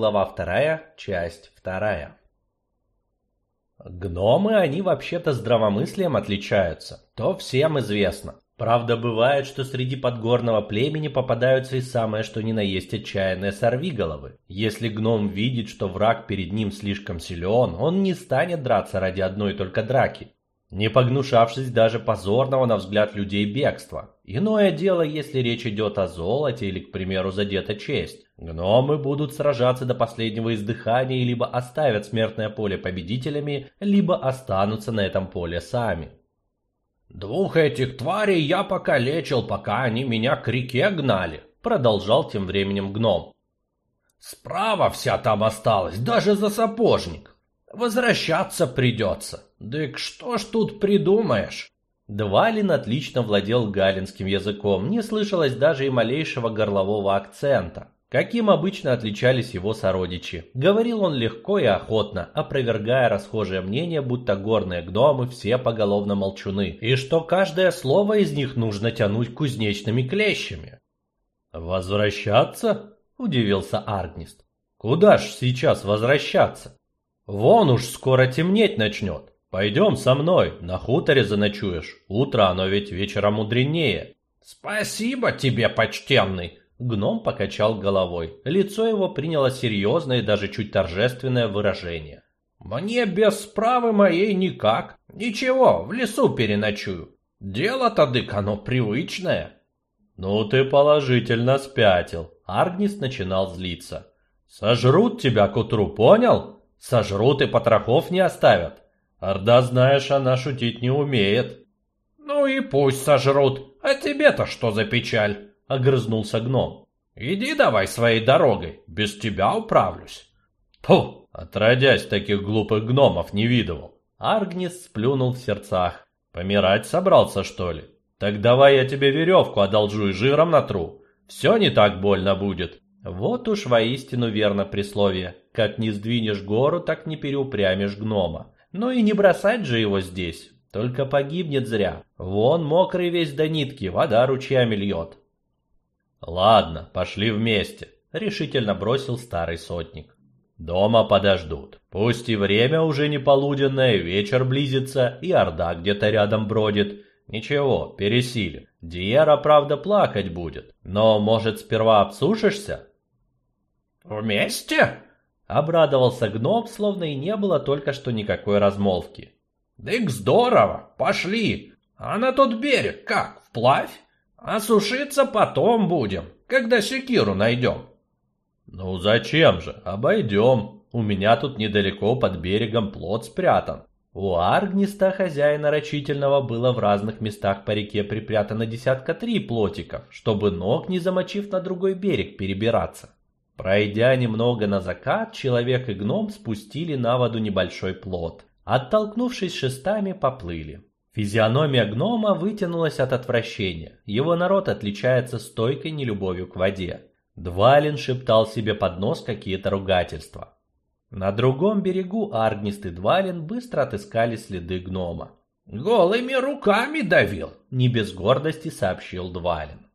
глава 2, часть 2. Гномы, они вообще-то здравомыслием отличаются, то всем известно. Правда, бывает, что среди подгорного племени попадаются и самое что ни на есть отчаянные сорвиголовы. Если гном видит, что враг перед ним слишком силен, он не станет драться ради одной только драки не погнушавшись даже позорного на взгляд людей бегства. Иное дело, если речь идет о золоте или, к примеру, задета честь. Гномы будут сражаться до последнего издыхания и либо оставят смертное поле победителями, либо останутся на этом поле сами. «Двух этих тварей я покалечил, пока они меня к реке гнали», продолжал тем временем гном. «Справа вся там осталась, даже за сапожник. Возвращаться придется. Дык что ж тут придумаешь? Двалин отлично владел галинским языком, не слышалось даже и малейшего горлового акцента. Каким обычно отличались его сородичи. Говорил он легко и охотно, опровергая расхожее мнение, будто горные гномы все поголовно молчуны, и что каждое слово из них нужно тянуть кузнечными клещами. «Возвращаться?» – удивился Аргнист. «Куда ж сейчас возвращаться? Вон уж скоро темнеть начнет. Пойдем со мной, на хуторе заночуешь. Утро оно ведь вечером мудренее. Спасибо тебе, почтенный. Гном покачал головой. Лицо его приняло серьезное и даже чуть торжественное выражение. Мне без справы моей никак. Ничего, в лесу переночую. Дело-то, дык, оно привычное. Ну ты положительно спятил. Аргнис начинал злиться. Сожрут тебя к утру, понял? Сожрут и потрохов не оставят. Орда, знаешь, она шутить не умеет. Ну и пусть сожрут. А тебе-то что за печаль? Огрызнулся гном. Иди давай своей дорогой, без тебя управлюсь. Фу, отродясь таких глупых гномов не видывал. Аргнис сплюнул в сердцах. Помирать собрался, что ли? Так давай я тебе веревку одолжу и жиром натру. Все не так больно будет. Вот уж воистину верно присловие. Как не сдвинешь гору, так не переупрямишь гнома. Ну и не бросать же его здесь. Только погибнет зря. Вон мокрый весь до нитки, вода ручьями льет. Ладно, пошли вместе, решительно бросил старый сотник. Дома подождут. Пусть и время уже не полуденное, вечер близится, и орда где-то рядом бродит. Ничего, пересилим. Диера, правда, плакать будет. Но, может, сперва обсушишься? «Вместе?» — обрадовался гном, словно и не было только что никакой размолвки. «Дык здорово! Пошли! А на тот берег как, вплавь? А сушиться потом будем, когда секиру найдем». «Ну зачем же? Обойдем. У меня тут недалеко под берегом плот спрятан. У Аргниста, хозяина рачительного, было в разных местах по реке припрятано десятка три плотиков, чтобы ног не замочив на другой берег перебираться. Пройдя немного на закат, человек и гном спустили на воду небольшой плот. Оттолкнувшись шестами, поплыли. Физиономия гнома вытянулась от отвращения. Его народ отличается стойкой нелюбовью к воде. Двалин шептал себе под нос какие-то ругательства. На другом берегу Аргнист и Двалин быстро отыскали следы гнома. «Голыми руками давил!» – не без гордости сообщил Двалин.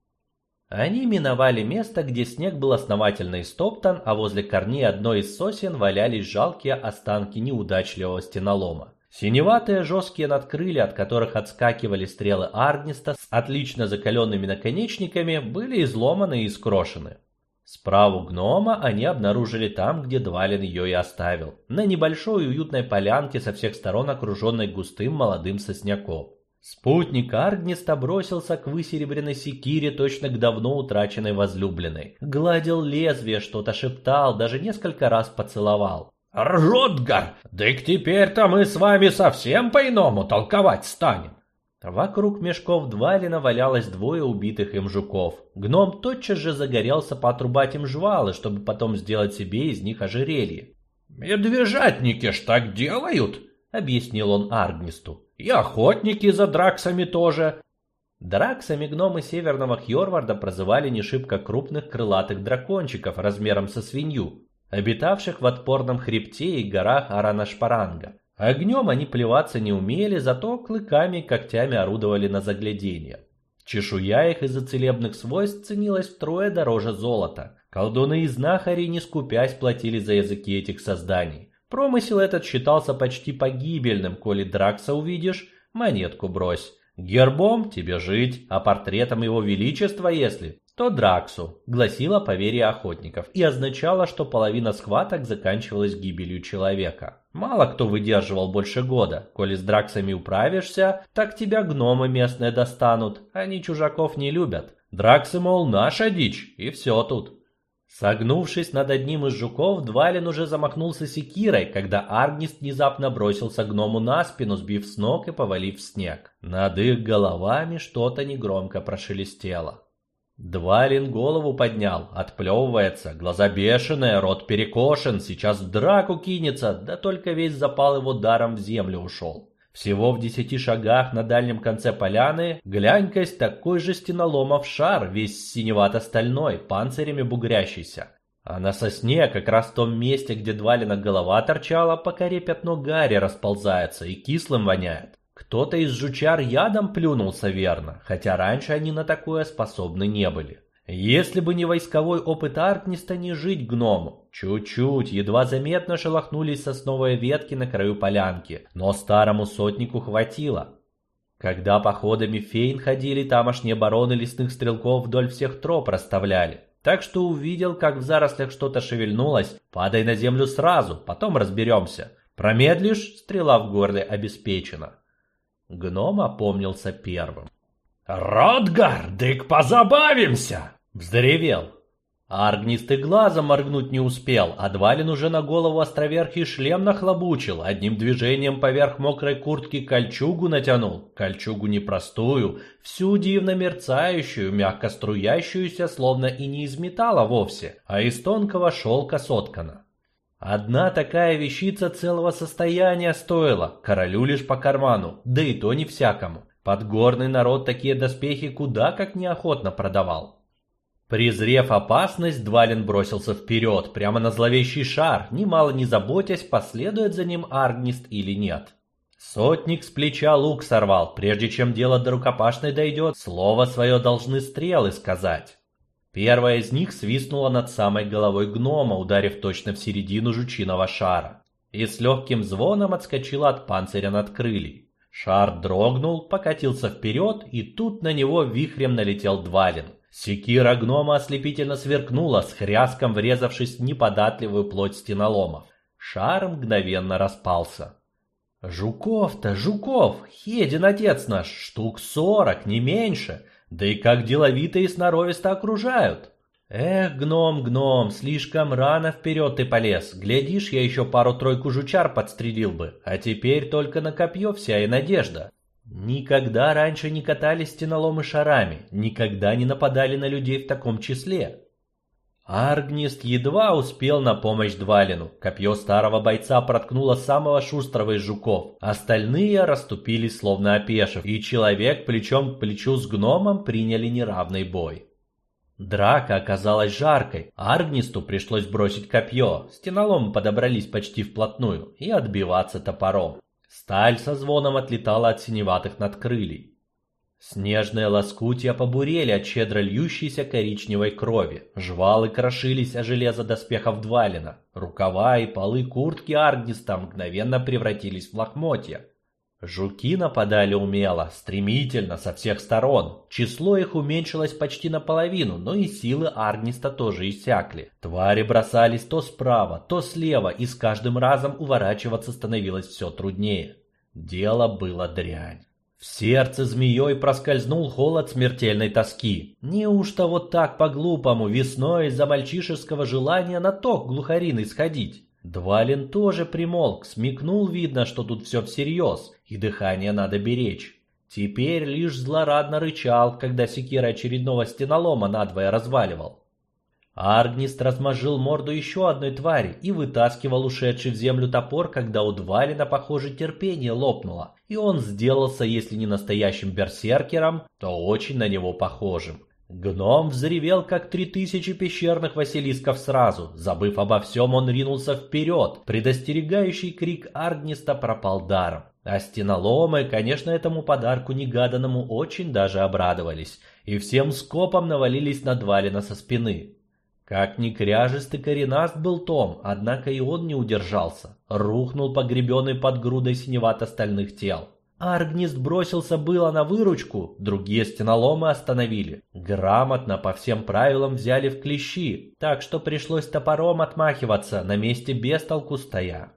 Они миновали место, где снег был основательно истоптан, а возле корней одной из сосен валялись жалкие останки неудачливого стенолома. Синеватые жесткие надкрылья, от которых отскакивали стрелы Аргниста с отлично закаленными наконечниками, были изломаны и скрошены. Справу гнома они обнаружили там, где Двалин ее и оставил, на небольшой уютной полянке со всех сторон окруженной густым молодым сосняком. Спутник Аргниста бросился к высеребренной секире точно к давно утраченной возлюбленной. Гладил лезвие, что-то шептал, даже несколько раз поцеловал. «Ротгар, да и теперь-то мы с вами совсем по-иному толковать станем!» Вокруг мешков Двалина валялось двое убитых им жуков. Гном тотчас же загорелся поотрубать им жвалы, чтобы потом сделать себе из них ожерелье. «Медвежатники ж так делают!» — объяснил он Аргнисту. И охотники за драксами тоже. Драксами гномы северного Хьорварда прозывали не шибко крупных крылатых дракончиков размером со свинью, обитавших в отпорном хребте и горах Аранашпаранга. Огнем они плеваться не умели, зато клыками и когтями орудовали на загляденье. Чешуя их из-за целебных свойств ценилась втрое дороже золота. Колдуны и знахари, не скупясь, платили за языки этих созданий. Промысел этот считался почти погибельным, коли Дракса увидишь, монетку брось. Гербом тебе жить, а портретом его величества, если, то Драксу, гласило поверье охотников и означало, что половина схваток заканчивалась гибелью человека. Мало кто выдерживал больше года. Коли с Драксами управишься, так тебя гномы местные достанут. Они чужаков не любят. Драксы, мол, наша дичь, и все тут. Согнувшись над одним из жуков, Двалин уже замахнулся секирой, когда Аргнист внезапно бросился гному на спину, сбив с ног и повалив в снег. Над их головами что-то негромко прошелестело. Двалин голову поднял, отплевывается, глаза бешеные, рот перекошен, сейчас в драку кинется, да только весь запал его даром в землю ушел. Всего в десяти шагах на дальнем конце поляны глянькость такой же стеноломов шар, весь синевато-стальной, панцирями бугрящийся. А на сосне, как раз в том месте, где Двалина голова торчала, по коре пятно гари расползается и кислым воняет. Кто-то из жучар ядом плюнулся верно, хотя раньше они на такое способны не были. Если бы не войсковой опыт Аркниста, не жить гному. Чуть-чуть, едва заметно шелохнулись сосновые ветки на краю полянки, но старому сотнику хватило. Когда походами фейн ходили, тамошние бароны лесных стрелков вдоль всех троп расставляли. Так что увидел, как в зарослях что-то шевельнулось, падай на землю сразу, потом разберемся. Промедлишь, стрела в горле обеспечена. Гном опомнился первым. «Ротгар, дык позабавимся!» Взревел. Аргнист и глазом моргнуть не успел, а Двалин уже на голову островерхий шлем нахлобучил, одним движением поверх мокрой куртки кольчугу натянул. Кольчугу непростую, всю дивно мерцающую, мягко струящуюся, словно и не из металла вовсе, а из тонкого шелка соткана. Одна такая вещица целого состояния стоила, королю лишь по карману, да и то не всякому. Подгорный народ такие доспехи куда как неохотно продавал. Презрев опасность, Двалин бросился вперед, прямо на зловещий шар, немало не заботясь, последует за ним Аргнист или нет. Сотник с плеча лук сорвал, прежде чем дело до рукопашной дойдет, слово свое должны стрелы сказать. Первая из них свистнула над самой головой гнома, ударив точно в середину жучиного шара, и с легким звоном отскочила от панциря над крыльей. Шар дрогнул, покатился вперед, и тут на него вихрем налетел Двалин. Секира гнома ослепительно сверкнула, с хряском врезавшись в неподатливую плоть стеноломов. Шар мгновенно распался. «Жуков-то, Жуков! Хедин отец наш! Штук сорок, не меньше! Да и как деловито и сноровисто окружают!» «Эх, гном, гном, слишком рано вперед ты полез. Глядишь, я еще пару-тройку жучар подстрелил бы, а теперь только на копье вся и надежда. Никогда раньше не катались стеноломы шарами, никогда не нападали на людей в таком числе. Аргнист едва успел на помощь Двалину. Копье старого бойца проткнуло самого шустрого из жуков. Остальные расступились, словно опешив, и человек плечом к плечу с гномом приняли неравный бой. Драка оказалась жаркой. Аргнисту пришлось бросить копье. Стеноломы подобрались почти вплотную и отбиваться топором. Сталь со звоном отлетала от синеватых надкрылий. Снежные лоскутья побурели от щедро льющейся коричневой крови. Жвалы крошились о железо доспехов Двалина. Рукава и полы куртки Аргниста мгновенно превратились в лохмотья. Жуки нападали умело, стремительно, со всех сторон. Число их уменьшилось почти наполовину, но и силы Аргниста тоже иссякли. Твари бросались то справа, то слева, и с каждым разом уворачиваться становилось все труднее. Дело было дрянь. В сердце змеей проскользнул холод смертельной тоски. Неужто вот так по-глупому весной из-за мальчишеского желания на ток глухариный сходить? Двалин тоже примолк, смекнул, видно, что тут все всерьез, и дыхание надо беречь. Теперь лишь злорадно рычал, когда секира очередного стенолома надвое разваливал. Аргнист размажил морду еще одной твари и вытаскивал ушедший в землю топор, когда у Двалина, похоже, терпение лопнуло, и он сделался, если не настоящим берсеркером, то очень на него похожим. Гном взревел, как три тысячи пещерных василисков сразу. Забыв обо всем, он ринулся вперед. Предостерегающий крик Аргниста пропал даром. А стеноломы, конечно, этому подарку негаданному очень даже обрадовались. И всем скопом навалились на Двалина со спины. Как ни кряжестый коренаст был Том, однако и он не удержался, рухнул погребенный под грудой синевато-стальных тел. Аргнист бросился было на выручку, другие стеноломы остановили. Грамотно по всем правилам взяли в клещи, так что пришлось топором отмахиваться, на месте без толку стоя.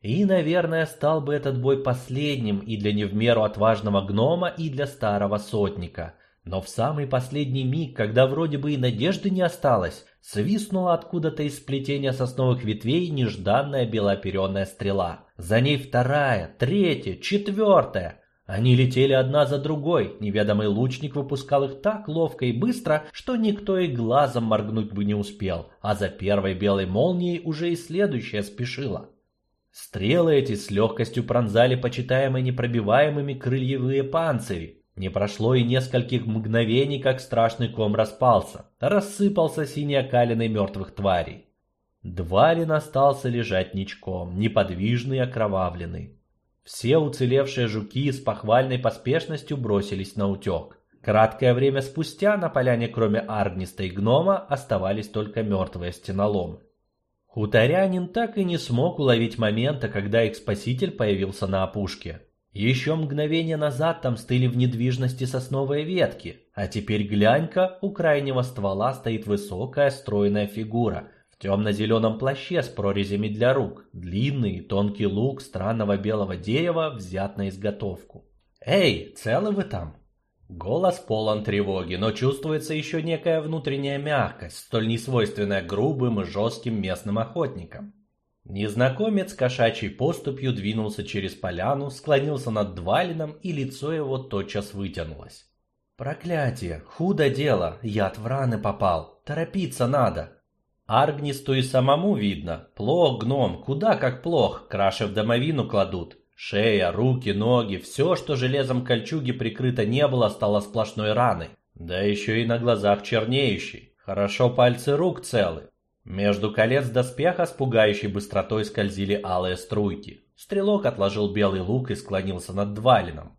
И, наверное, стал бы этот бой последним и для не в меру отважного гнома, и для старого сотника. Но в самый последний миг, когда вроде бы и надежды не осталось, свистнула откуда-то из сплетения сосновых ветвей нежданная белоперенная стрела. За ней вторая, третья, четвертая. Они летели одна за другой, неведомый лучник выпускал их так ловко и быстро, что никто и глазом моргнуть бы не успел, а за первой белой молнией уже и следующая спешила. Стрелы эти с легкостью пронзали почитаемые непробиваемыми крыльевые панцири, не прошло и нескольких мгновений, как страшный ком распался, рассыпался синеокаленной мертвых тварей. Двалин остался лежать ничком, неподвижный и окровавленный. Все уцелевшие жуки с похвальной поспешностью бросились на утек. Краткое время спустя на поляне, кроме Аргниста и гнома, оставались только мертвые стеноломы. Хуторянин так и не смог уловить момента, когда их спаситель появился на опушке. Еще мгновение назад там стыли в недвижности сосновые ветки, а теперь глянь-ка, у крайнего ствола стоит высокая стройная фигура в темно-зеленом плаще с прорезями для рук, длинный тонкий лук странного белого дерева взят на изготовку. «Эй, целы вы там?» Голос полон тревоги, но чувствуется еще некая внутренняя мягкость, столь несвойственная грубым и жестким местным охотникам. Незнакомец кошачьей поступью двинулся через поляну, склонился над Двалином, и лицо его тотчас вытянулось. «Проклятие! Худо дело! Яд в раны попал! Торопиться надо!» Аргнисту и самому видно. Плох гном, куда как плох, краши в домовину кладут. Шея, руки, ноги, все, что железом кольчуги прикрыто не было, стало сплошной раной. Да еще и на глазах чернеющей. Хорошо пальцы рук целы. Между колец доспеха с пугающей быстротой скользили алые струйки. Стрелок отложил белый лук и склонился над Двалином.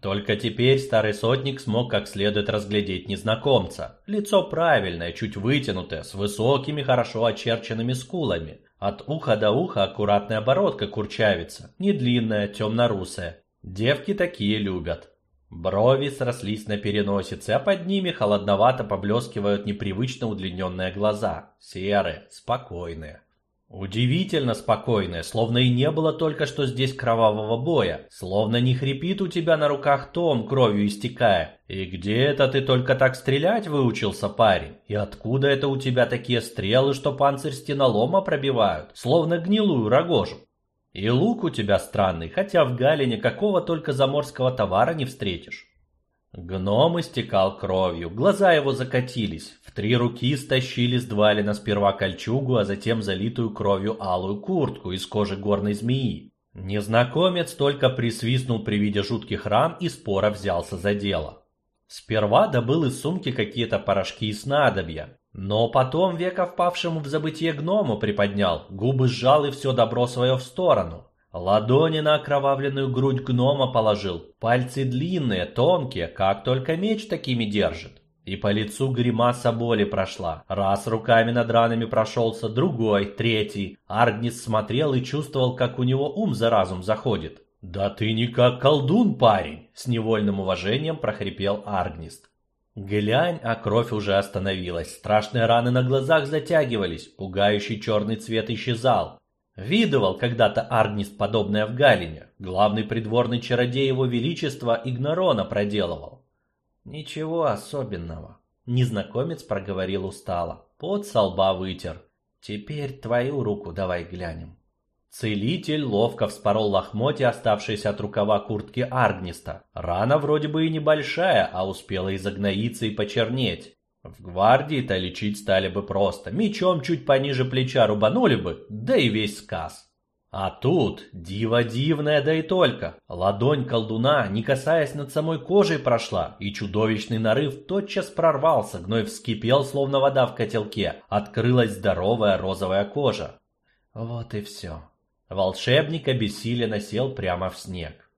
Только теперь старый сотник смог как следует разглядеть незнакомца. Лицо правильное, чуть вытянутое, с высокими, хорошо очерченными скулами. От уха до уха аккуратная оборотка курчавица, не длинная, темно-русая. Девки такие любят. Брови срослись на переносице, а под ними холодновато поблескивают непривычно удлиненные глаза, серые, спокойные. Удивительно спокойные, словно и не было только что здесь кровавого боя, словно не хрипит у тебя на руках Том, кровью истекая. И где это ты только так стрелять выучился, парень? И откуда это у тебя такие стрелы, что панцирь стеналома пробивают, словно гнилую рогожу? И лук у тебя странный, хотя в Галине какого только заморского товара не встретишь. Гном истекал кровью, глаза его закатились. В три руки стащили с Двалина сперва кольчугу, а затем залитую кровью алую куртку из кожи горной змеи. Незнакомец только присвистнул при виде жутких ран и споро взялся за дело. Сперва добыл из сумки какие-то порошки и снадобья, но потом века впавшему в забытье гному приподнял, губы сжал и все добро свое в сторону. Ладони на окровавленную грудь гнома положил, пальцы длинные, тонкие, как только меч такими держит. И по лицу гримаса боли прошла. Раз руками над ранами прошелся, другой, третий. Аргнис смотрел и чувствовал, как у него ум за разум заходит. «Да ты не как колдун, парень!» — с невольным уважением прохрипел Аргнист. Глянь, а кровь уже остановилась. Страшные раны на глазах затягивались, пугающий черный цвет исчезал. Видывал когда-то Аргнист подобное в Галине. Главный придворный чародей его величества Игнорона проделывал. Ничего особенного. Незнакомец проговорил устало. Пот со лба вытер. Теперь твою руку давай глянем. Целитель ловко вспорол лохмотья, оставшиеся от рукава куртки Аргниста. Рана вроде бы и небольшая, а успела изогноиться и почернеть. В гвардии-то лечить стали бы просто. Мечом чуть пониже плеча рубанули бы, да и весь сказ. А тут диво дивное, да и только. Ладонь колдуна, не касаясь над самой кожей, прошла, и чудовищный нарыв тотчас прорвался, гной вскипел, словно вода в котелке. Открылась здоровая розовая кожа. Вот и все. Волшебник обессиленно сел прямо в снег.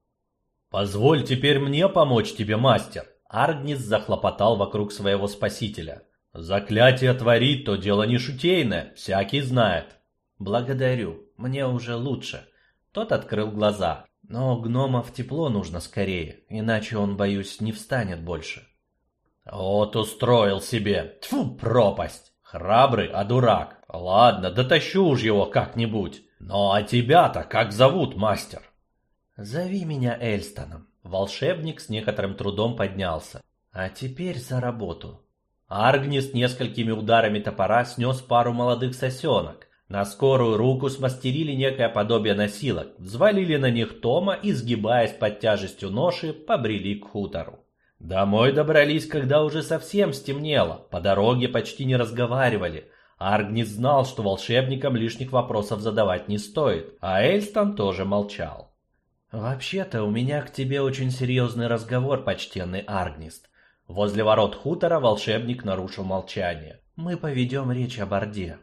«Позволь теперь мне помочь тебе, мастер!» Аргнис захлопотал вокруг своего спасителя. Заклятие творит, то дело не шутейное, всякий знает. Благодарю, мне уже лучше. Тот открыл глаза. Но гномов тепло нужно скорее, иначе он, боюсь, не встанет больше. Вот устроил себе. Тьфу, пропасть. Храбрый, а дурак. Ладно, дотащу уж его как-нибудь. Ну а тебя-то как зовут, мастер? Зови меня Эльстоном. Волшебник с некоторым трудом поднялся. А теперь за работу. Аргнис несколькими ударами топора снес пару молодых сосенок. На скорую руку смастерили некое подобие носилок, взвалили на них Тома и, сгибаясь под тяжестью ноши, побрели к хутору. Домой добрались, когда уже совсем стемнело, по дороге почти не разговаривали. Аргнис знал, что волшебникам лишних вопросов задавать не стоит, а Эльстон тоже молчал. «Вообще-то у меня к тебе очень серьезный разговор, почтенный Аргнист». Возле ворот хутора волшебник нарушил молчание. «Мы поведем речь о Борде».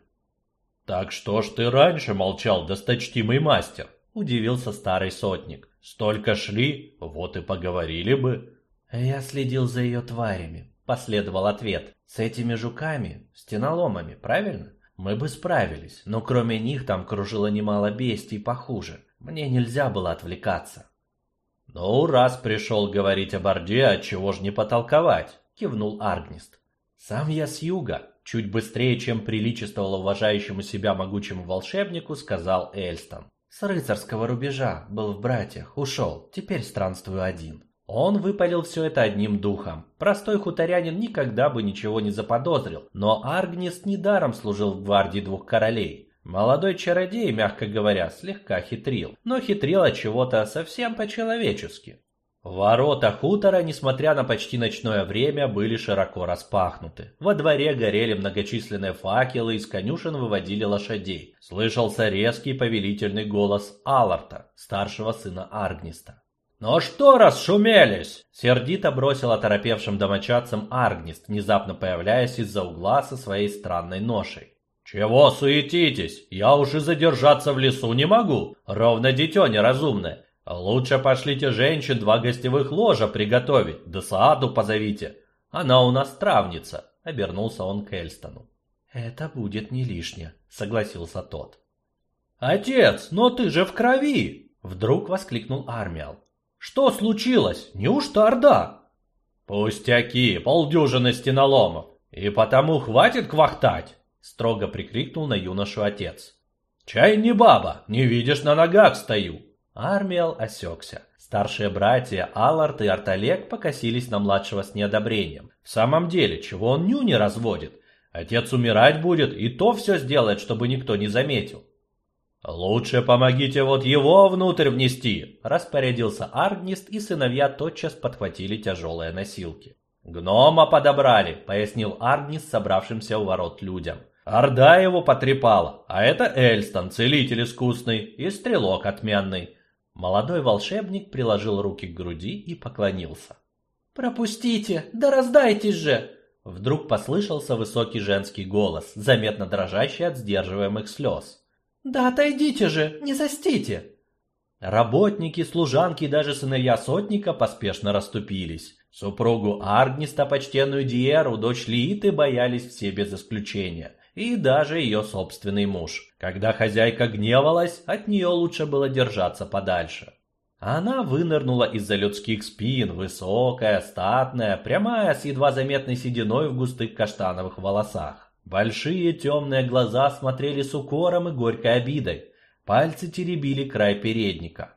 «Так что ж ты раньше молчал, досточтимый мастер?» – удивился старый сотник. «Столько шли, вот и поговорили бы». «Я следил за ее тварями», – последовал ответ. «С этими жуками, стеноломами, правильно? Мы бы справились, но кроме них там кружило немало бестий похуже. Мне нельзя было отвлекаться». «Ну, раз пришел говорить о Борде, чего ж не потолковать?» – кивнул Аргнист. «Сам я с юга, Чуть быстрее, чем приличествовало уважающему себя могучему волшебнику, сказал Эльстон. С рыцарского рубежа, был в братьях, ушел, теперь странствую один. Он выпалил все это одним духом. Простой хуторянин никогда бы ничего не заподозрил, но Аргнис недаром служил в гвардии двух королей. Молодой чародей, мягко говоря, слегка хитрил, но хитрил от чего-то совсем по-человечески. Ворота хутора, несмотря на почти ночное время, были широко распахнуты. Во дворе горели многочисленные факелы, из конюшен выводили лошадей. Слышался резкий повелительный голос Аларта, старшего сына Аргниста. «Ну что расшумелись?» Сердито бросил оторопевшим домочадцам Аргнист, внезапно появляясь из-за угла со своей странной ношей. «Чего суетитесь? Я уж и задержаться в лесу не могу. Ровно дитё неразумное. Лучше пошлите женщин два гостевых ложа приготовить, да Сааду позовите. Она у нас травница, обернулся он к Эльстону. Это будет не лишнее, согласился тот. Отец, но ты же в крови, вдруг воскликнул Армиал. Что случилось? Неужто Орда? Пустяки, полдюжины стеналомов. И потому хватит квахтать, строго прикрикнул на юношу отец. Чай не баба, не видишь, на ногах стою. Армиал осекся. Старшие братья Аллард и Арталек покосились на младшего с неодобрением. В самом деле, чего он ню не разводит? Отец умирать будет, и то все сделает, чтобы никто не заметил. «Лучше помогите вот его внутрь внести», – распорядился Аргнист, и сыновья тотчас подхватили тяжелые носилки. «Гнома подобрали», – пояснил Аргнист собравшимся у ворот людям. «Орда его потрепала, а это Эльстон, целитель искусный и стрелок отменный. Молодой волшебник приложил руки к груди и поклонился. «Пропустите, да раздайтесь же!» Вдруг послышался высокий женский голос, заметно дрожащий от сдерживаемых слез. «Да отойдите же, не застите!» Работники, служанки и даже сыновья сотника поспешно расступились. Супругу Аргниста, почтенную Диеру, дочь Лииты боялись все без исключения и даже ее собственный муж. Когда хозяйка гневалась, от нее лучше было держаться подальше. Она вынырнула из-за людских спин, высокая, статная, прямая, с едва заметной сединой в густых каштановых волосах. Большие темные глаза смотрели с укором и горькой обидой. Пальцы теребили край передника.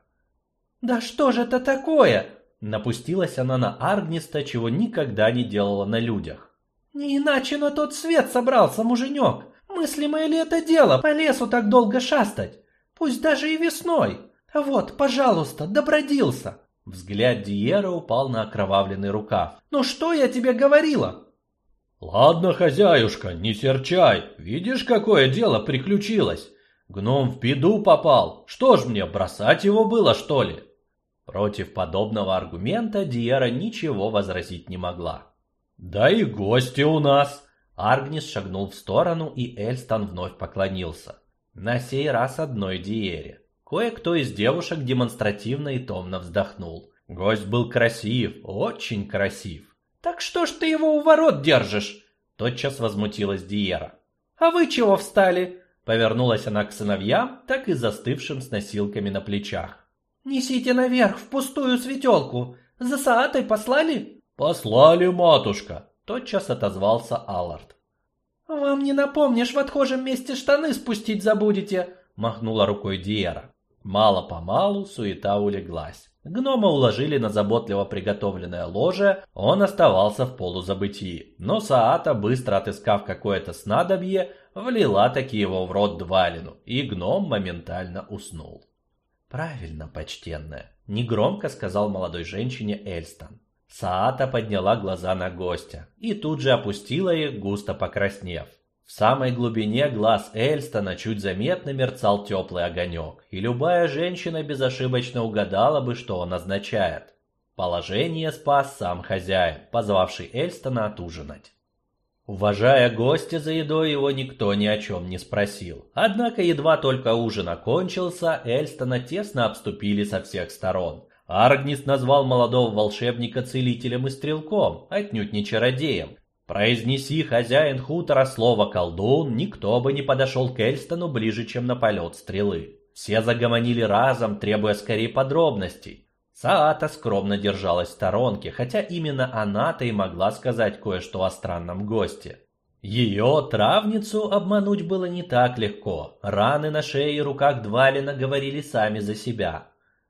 «Да что же это такое?» Напустилась она на Аргниста, чего никогда не делала на людях. Не иначе на тот свет собрался муженек. Мыслимое ли это дело по лесу так долго шастать? Пусть даже и весной. А вот, пожалуйста, добродился. Взгляд Диера упал на окровавленный рукав. «Ну что я тебе говорила?» «Ладно, хозяюшка, не серчай. Видишь, какое дело приключилось? Гном в беду попал. Что ж мне, бросать его было, что ли?» Против подобного аргумента Диера ничего возразить не могла. «Да и гости у нас!» Аргнис шагнул в сторону, и Эльстон вновь поклонился. На сей раз одной Диере. Кое-кто из девушек демонстративно и томно вздохнул. Гость был красив, очень красив. «Так что ж ты его у ворот держишь?» Тотчас возмутилась Диера. «А вы чего встали?» Повернулась она к сыновьям, так и застывшим с носилками на плечах. «Несите наверх, в пустую светелку. За Саатой послали?» «Послали, матушка», — тотчас отозвался Аллард. «Вам не напомнишь, в отхожем месте штаны спустить забудете», — махнула рукой Диера. Мало-помалу суета улеглась. Гнома уложили на заботливо приготовленное ложе, он оставался в полузабытии. Но Саата, быстро отыскав какое-то снадобье, влила таки его в рот Двалину, и гном моментально уснул. «Правильно, почтенная», — негромко сказал молодой женщине Эльстон. Саата подняла глаза на гостя и тут же опустила их, густо покраснев. В самой глубине глаз Эльстона чуть заметно мерцал теплый огонек, и любая женщина безошибочно угадала бы, что он означает. Положение спас сам хозяин, позвавший Эльстона отужинать. Уважая гостя за едой, его никто ни о чем не спросил. Однако едва только ужин окончился, Эльстона тесно обступили со всех сторон. Аргнис назвал молодого волшебника целителем и стрелком, отнюдь не чародеем, Произнеси, хозяин хутора, слово «колдун», никто бы не подошел к Эльстону ближе, чем на полет стрелы. Все загомонили разом, требуя скорее подробностей. Саата скромно держалась в сторонке, хотя именно она-то и могла сказать кое-что о странном госте. Ее, травницу, обмануть было не так легко. Раны на шее и руках Двалина говорили сами за себя.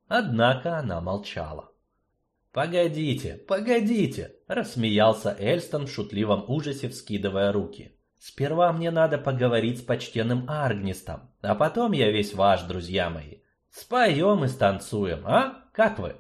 Однако она молчала. «Погодите, погодите!» – рассмеялся Эльстон в шутливом ужасе, вскидывая руки. «Сперва мне надо поговорить с почтенным Аргнистом, а потом я весь ваш, друзья мои. Споем и станцуем, а? Как вы?»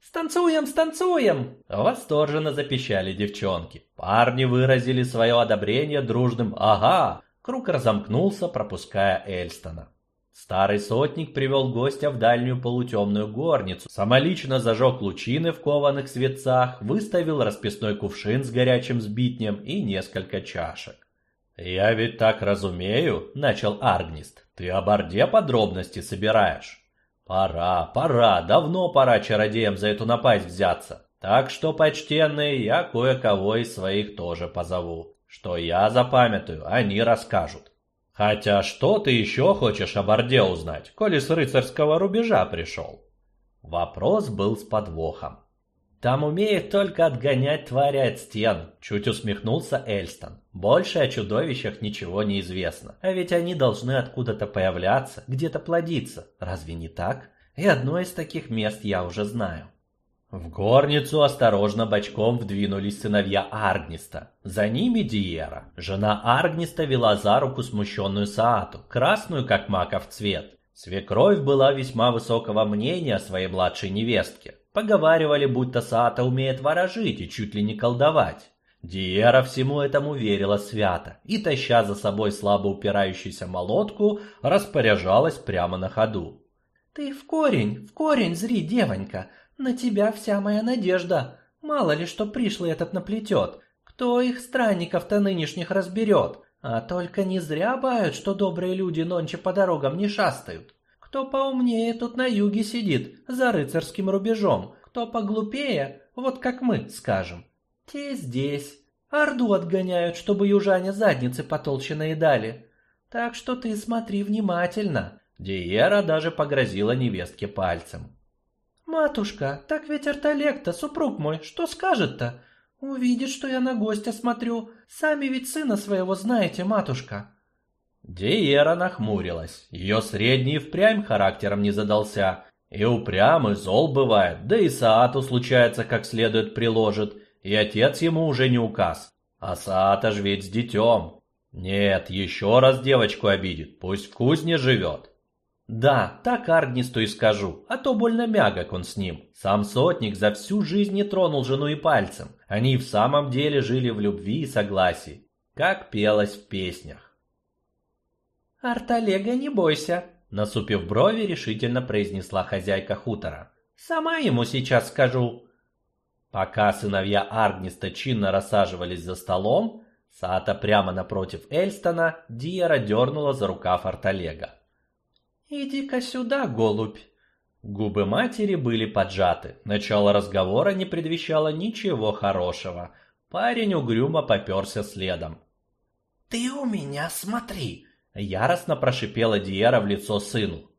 «Станцуем, станцуем!» Восторженно запищали девчонки. Парни выразили свое одобрение дружным «Ага!» Круг разомкнулся, пропуская Эльстона. Старый сотник привел гостя в дальнюю полутемную горницу, самолично зажег лучины в кованых светцах, выставил расписной кувшин с горячим сбитнем и несколько чашек. «Я ведь так разумею», — начал Аргнист, — «ты о борде подробности собираешь». «Пора, пора, давно пора чародеям за эту напасть взяться. Так что, почтенные, я кое-кого из своих тоже позову. Что я запамятую, они расскажут. Хотя что ты еще хочешь о Борде узнать, коли с рыцарского рубежа пришел? Вопрос был с подвохом. Там умеет только отгонять твари от стен, чуть усмехнулся Эльстон. Больше о чудовищах ничего не известно. А ведь они должны откуда-то появляться, где-то плодиться. Разве не так? И одно из таких мест я уже знаю. В горницу осторожно бочком вдвинулись сыновья Аргниста. За ними Диера. Жена Аргниста вела за руку смущенную Саату, красную как маков цвет. Свекровь была весьма высокого мнения о своей младшей невестке. Поговаривали, будто Саата умеет ворожить и чуть ли не колдовать. Диера всему этому верила свято и, таща за собой слабо упирающуюся молотку, распоряжалась прямо на ходу. «Ты в корень, в корень зри, девонька, на тебя вся моя надежда. Мало ли что пришлый этот наплетет. Кто их странников-то нынешних разберет? А только не зря бают, что добрые люди нонче по дорогам не шастают. Кто поумнее, тут на юге сидит, за рыцарским рубежом. Кто поглупее, вот как мы, скажем. Те здесь. Орду отгоняют, чтобы южане задницы потолще наедали. Так что ты смотри внимательно. Диера даже погрозила невестке пальцем. «Матушка, так ведь Арталек-то, супруг мой, что скажет-то? Увидит, что я на гостя смотрю. Сами ведь сына своего знаете, матушка». Диера нахмурилась. Ее средний впрямь характером не задался. И упрямый зол бывает, да и Саату случается как следует приложит, и отец ему уже не указ. А Саата ж ведь с детем. Нет, еще раз девочку обидит, пусть в кузне живет. Да, так Аргнисту и скажу, а то больно мягок он с ним. Сам сотник за всю жизнь не тронул жену и пальцем. Они в самом деле жили в любви и согласии, как пелось в песнях. «Арталега, не бойся», — насупив брови, решительно произнесла хозяйка хутора. «Сама ему сейчас скажу». Пока сыновья Аргниста чинно рассаживались за столом, Сата прямо напротив Эльстона, Диера дернула за рукав Арталега. «Иди-ка сюда, голубь!» Губы матери были поджаты. Начало разговора не предвещало ничего хорошего. Парень угрюмо поперся следом. «Ты у меня смотри!» — яростно прошипела Диера в лицо сыну.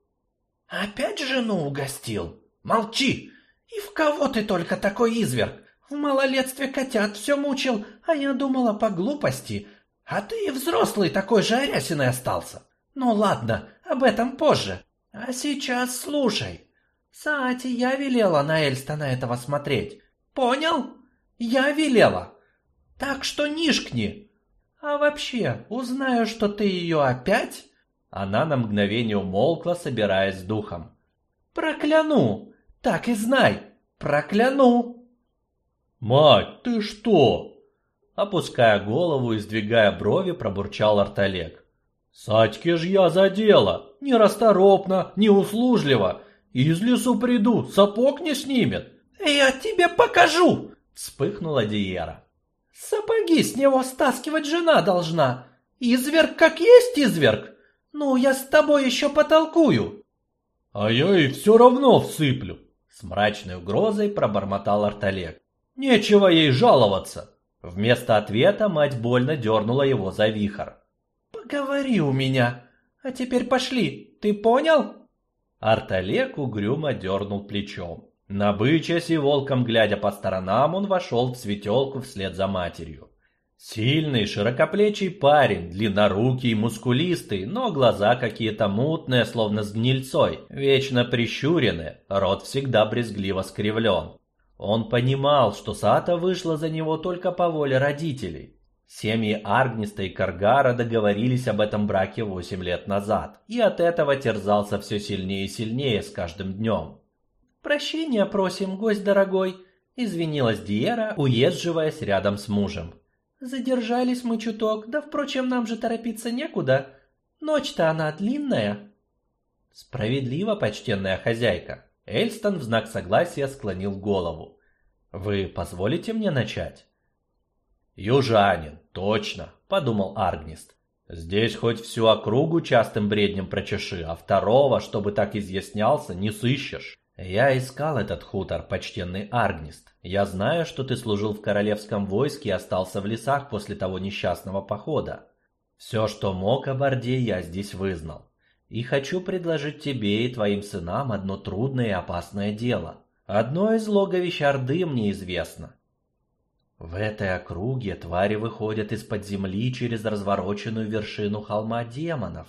«Опять жену угостил? Молчи! И в кого ты только такой изверг? В малолетстве котят все мучил, а я думала по глупости. А ты и взрослый такой же арясиной остался. Ну ладно, об этом позже. А сейчас слушай. Саати, я велела на Эльстона этого смотреть. Понял? Я велела. Так что нишкни. А вообще, узнаю, что ты ее опять... Она на мгновение умолкла, собираясь с духом. «Прокляну! Так и знай! Прокляну!» «Мать, ты что?» Опуская голову и сдвигая брови, пробурчал Арталек. «Садьке ж я задела, нерасторопно, неуслужливо. Из лесу приду, сапог не снимет». «Я тебе покажу!» — вспыхнула Диера. «Сапоги с него стаскивать жена должна. Изверг как есть изверг. Ну, я с тобой еще потолкую». «А я и все равно всыплю», — с мрачной угрозой пробормотал Арталек. Нечего ей жаловаться. Вместо ответа мать больно дернула его за вихор. «Поговори у меня, а теперь пошли, ты понял?» Арталек угрюмо дернул плечом. Набычась и волком глядя по сторонам, он вошел в светелку вслед за матерью. Сильный, широкоплечий парень, длиннорукий, мускулистый, но глаза какие-то мутные, словно с гнильцой, вечно прищуренные, рот всегда брезгливо скривлен. Он понимал, что Сата вышла за него только по воле родителей. Семьи Аргниста и Каргара договорились об этом браке восемь лет назад, и от этого терзался все сильнее и сильнее с каждым днем. «Прощения просим, гость дорогой», — извинилась Диера, уезживаясь рядом с мужем. «Задержались мы чуток, да, впрочем, нам же торопиться некуда. Ночь-то она длинная». «Справедливо, почтенная хозяйка», Эльстон в знак согласия склонил голову. «Вы позволите мне начать?» «Южанин, точно», — подумал Аргнист. «Здесь хоть всю округу частым бреднем прочеши, а второго, чтобы так изъяснялся, не сыщешь». «Я искал этот хутор, почтенный Аргнист. Я знаю, что ты служил в королевском войске и остался в лесах после того несчастного похода. Все, что мог о Борде, я здесь вызнал. И хочу предложить тебе и твоим сынам одно трудное и опасное дело. Одно из логовищ Орды мне известно. В этой округе твари выходят из-под земли через развороченную вершину холма демонов.